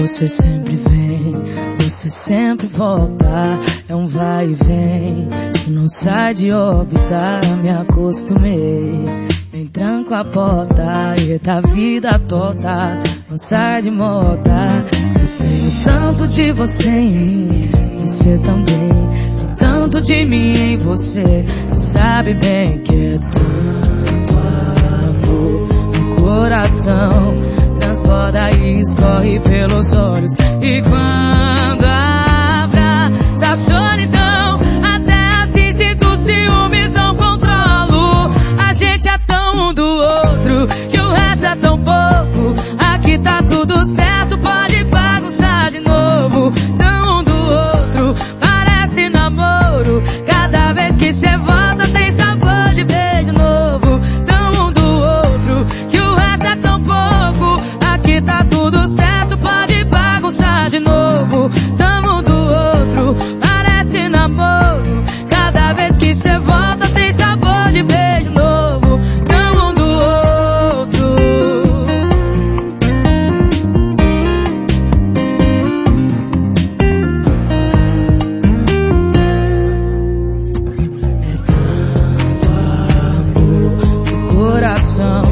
Você sempre vem, você sempre volta. É um vai e vem que não sai de órbita. Me acostumei, nem tranco a porta. E da vida toda, não sai de moda. Eu tenho tanto de você em mim, você também. Tem tanto de mim em você, sabe bem que é tanto amor no coração transborda e escorre pelos olhos. E quando abraça a solidão, até assiste dos ciúmes não controlo. A gente é tão um do outro, que o resto é tão pouco. Aqui tá tudo certo, pode de novo. Tamo do outro, parece namoro. Cada vez que cê volta tem sabor de beijo novo. Tamo do outro. É tanto amor no coração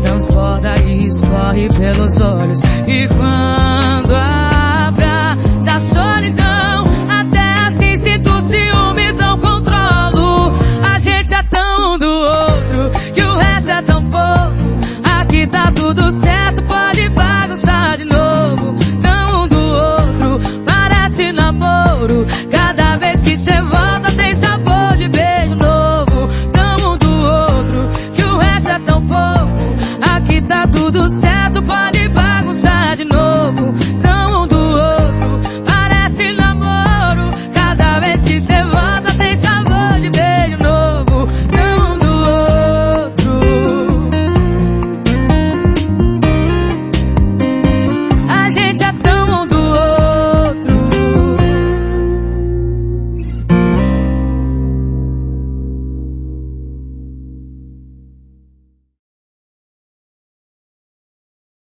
transborda e escorre pelos olhos. E quando